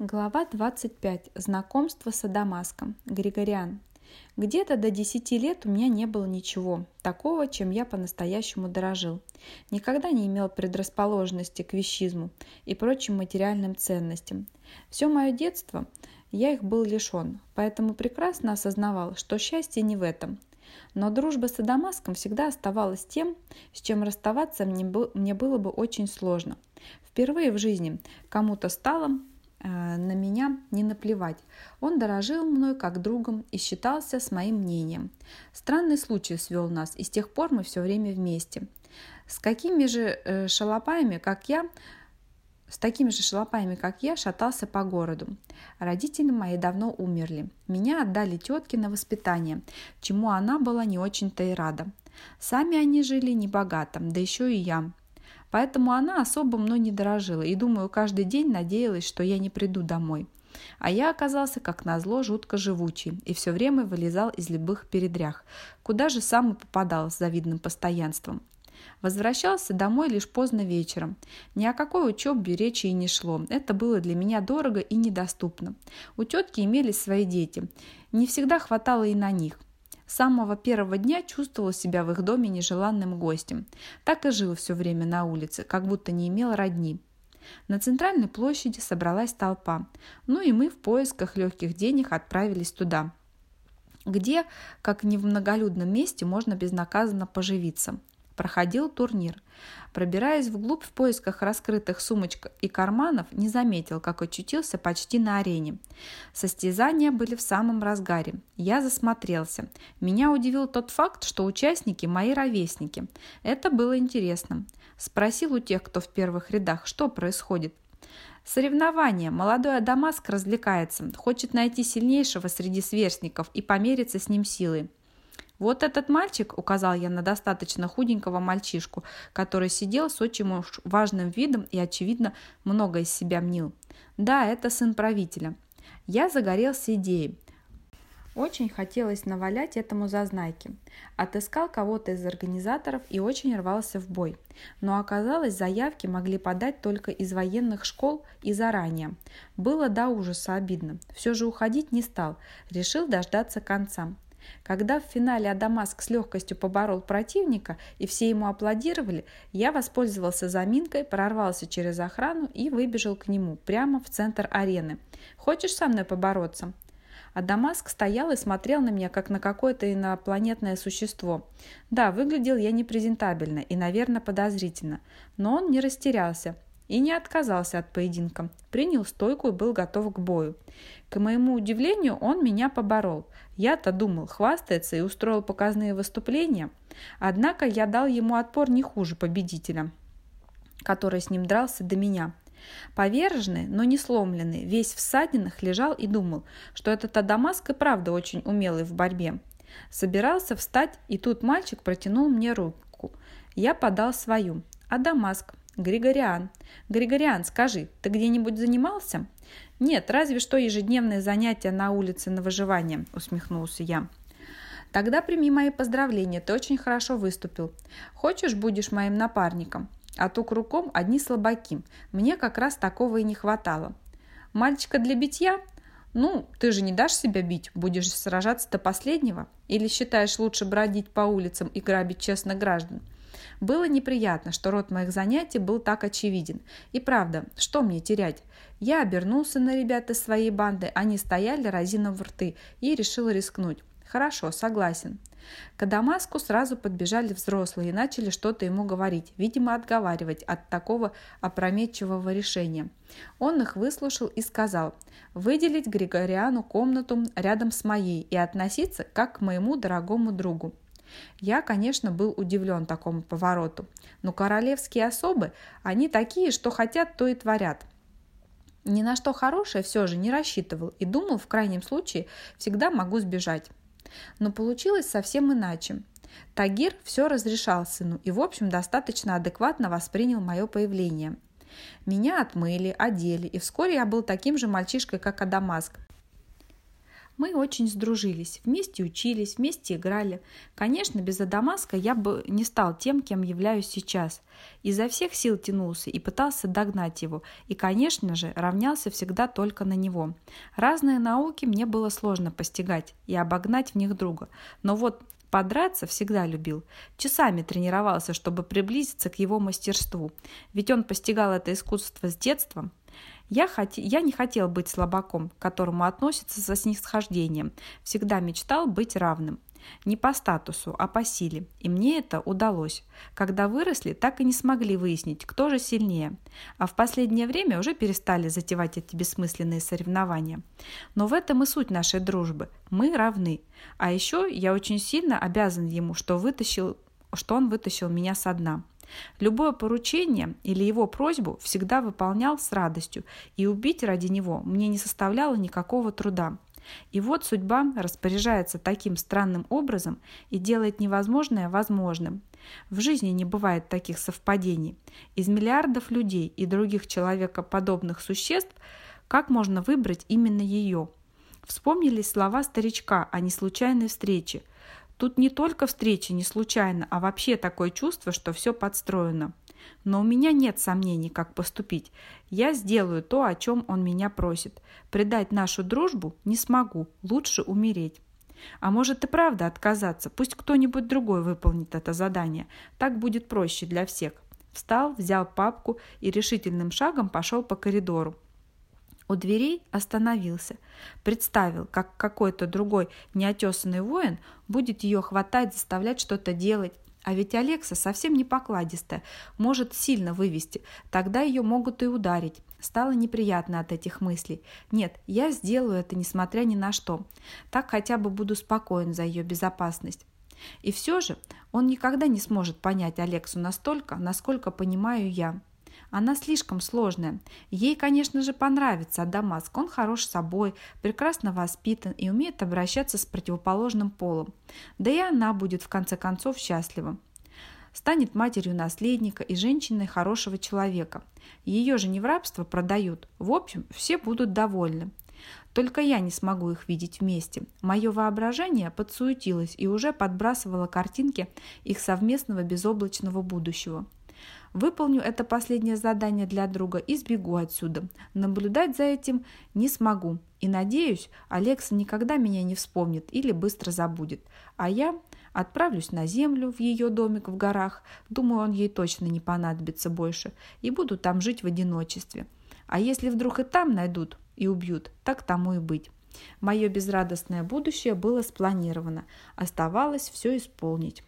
Глава 25. Знакомство с Адамаском. Григориан. Где-то до 10 лет у меня не было ничего такого, чем я по-настоящему дорожил. Никогда не имел предрасположенности к вещизму и прочим материальным ценностям. Все мое детство я их был лишен, поэтому прекрасно осознавал, что счастье не в этом. Но дружба с Адамаском всегда оставалась тем, с чем расставаться мне, было бы очень сложно. Впервые в жизни кому-то стало на меня не наплевать. Он дорожил мной как другом и считался с моим мнением. Странный случай свел нас, и с тех пор мы все время вместе. С какими же э, шалопаями, как я, с такими же шалопаями, как я, шатался по городу. Родители мои давно умерли. Меня отдали тетке на воспитание, чему она была не очень-то и рада. Сами они жили небогато, да еще и я. Поэтому она особо мной не дорожила и, думаю, каждый день надеялась, что я не приду домой. А я оказался, как назло, жутко живучий и все время вылезал из любых передрях, куда же сам и попадал с завидным постоянством. Возвращался домой лишь поздно вечером. Ни о какой учебе речи и не шло. Это было для меня дорого и недоступно. У тетки имелись свои дети. Не всегда хватало и на них. С самого первого дня чувствовал себя в их доме нежеланным гостем. Так и жил все время на улице, как будто не имел родни. На центральной площади собралась толпа. Ну и мы в поисках легких денег отправились туда, где, как не в многолюдном месте, можно безнаказанно поживиться проходил турнир. Пробираясь вглубь в поисках раскрытых сумочек и карманов, не заметил, как очутился почти на арене. Состязания были в самом разгаре. Я засмотрелся. Меня удивил тот факт, что участники – мои ровесники. Это было интересно. Спросил у тех, кто в первых рядах, что происходит. Соревнование. Молодой Адамаск развлекается, хочет найти сильнейшего среди сверстников и помериться с ним силой. «Вот этот мальчик», — указал я на достаточно худенького мальчишку, который сидел с очень важным видом и, очевидно, много из себя мнил. «Да, это сын правителя». Я загорелся идеей. Очень хотелось навалять этому зазнайке. Отыскал кого-то из организаторов и очень рвался в бой. Но оказалось, заявки могли подать только из военных школ и заранее. Было до ужаса обидно. Все же уходить не стал. Решил дождаться конца. Когда в финале Адамаск с легкостью поборол противника и все ему аплодировали, я воспользовался заминкой, прорвался через охрану и выбежал к нему, прямо в центр арены. «Хочешь со мной побороться?» А Дамаск стоял и смотрел на меня, как на какое-то инопланетное существо. Да, выглядел я непрезентабельно и, наверное, подозрительно, но он не растерялся и не отказался от поединка. Принял стойку и был готов к бою. К моему удивлению, он меня поборол. Я-то думал, хвастается и устроил показные выступления. Однако я дал ему отпор не хуже победителя, который с ним дрался до меня. Поверженный, но не сломленный, весь в ссадинах лежал и думал, что этот Адамаск и правда очень умелый в борьбе. Собирался встать, и тут мальчик протянул мне руку. Я подал свою. Адамаск, Григориан. Григориан, скажи, ты где-нибудь занимался? Нет, разве что ежедневные занятия на улице на выживание, усмехнулся я. Тогда прими мои поздравления, ты очень хорошо выступил. Хочешь, будешь моим напарником? А то кругом одни слабаки. Мне как раз такого и не хватало. Мальчика для битья? Ну, ты же не дашь себя бить, будешь сражаться до последнего? Или считаешь лучше бродить по улицам и грабить честных граждан? Было неприятно, что род моих занятий был так очевиден. И правда, что мне терять? Я обернулся на ребят из своей банды, они стояли разинув рты, и решил рискнуть. Хорошо, согласен. К Дамаску сразу подбежали взрослые и начали что-то ему говорить, видимо, отговаривать от такого опрометчивого решения. Он их выслушал и сказал выделить Григориану комнату рядом с моей и относиться как к моему дорогому другу. Я, конечно, был удивлен такому повороту, но королевские особы, они такие, что хотят, то и творят. Ни на что хорошее все же не рассчитывал и думал, в крайнем случае, всегда могу сбежать. Но получилось совсем иначе. Тагир все разрешал сыну и, в общем, достаточно адекватно воспринял мое появление. Меня отмыли, одели, и вскоре я был таким же мальчишкой, как Адамаск. Мы очень сдружились, вместе учились, вместе играли. Конечно, без Адамаска я бы не стал тем, кем являюсь сейчас. Изо всех сил тянулся и пытался догнать его, и, конечно же, равнялся всегда только на него. Разные науки мне было сложно постигать и обогнать в них друга, но вот Подраться всегда любил. Часами тренировался, чтобы приблизиться к его мастерству. Ведь он постигал это искусство с детства. Я, хот... я не хотел быть слабаком, к которому относятся со снисхождением. Всегда мечтал быть равным. Не по статусу, а по силе. И мне это удалось. Когда выросли, так и не смогли выяснить, кто же сильнее. А в последнее время уже перестали затевать эти бессмысленные соревнования. Но в этом и суть нашей дружбы. Мы равны. А еще я очень сильно обязан ему, что, вытащил, что он вытащил меня со дна. Любое поручение или его просьбу всегда выполнял с радостью, и убить ради него мне не составляло никакого труда. И вот судьба распоряжается таким странным образом и делает невозможное возможным. В жизни не бывает таких совпадений. Из миллиардов людей и других человекоподобных существ как можно выбрать именно ее? Вспомнились слова старичка о неслучайной встрече – Тут не только встреча не случайно, а вообще такое чувство, что все подстроено. Но у меня нет сомнений, как поступить. Я сделаю то, о чем он меня просит. Предать нашу дружбу не смогу, лучше умереть. А может и правда отказаться, пусть кто-нибудь другой выполнит это задание. Так будет проще для всех. Встал, взял папку и решительным шагом пошел по коридору. У дверей остановился. Представил, как какой-то другой неотесанный воин будет ее хватать, заставлять что-то делать. А ведь Алекса совсем не покладистая, может сильно вывести, тогда ее могут и ударить. Стало неприятно от этих мыслей. Нет, я сделаю это, несмотря ни на что. Так хотя бы буду спокоен за ее безопасность. И все же он никогда не сможет понять Алексу настолько, насколько понимаю я. Она слишком сложная. Ей, конечно же, понравится Адамаск. Он хорош собой, прекрасно воспитан и умеет обращаться с противоположным полом. Да и она будет в конце концов счастлива. Станет матерью наследника и женщиной хорошего человека. Ее же не в рабство продают. В общем, все будут довольны. Только я не смогу их видеть вместе. Мое воображение подсуетилось и уже подбрасывало картинки их совместного безоблачного будущего. Выполню это последнее задание для друга и сбегу отсюда. Наблюдать за этим не смогу. И надеюсь, Алекса никогда меня не вспомнит или быстро забудет. А я отправлюсь на землю в ее домик в горах. Думаю, он ей точно не понадобится больше. И буду там жить в одиночестве. А если вдруг и там найдут и убьют, так тому и быть. Мое безрадостное будущее было спланировано. Оставалось все исполнить.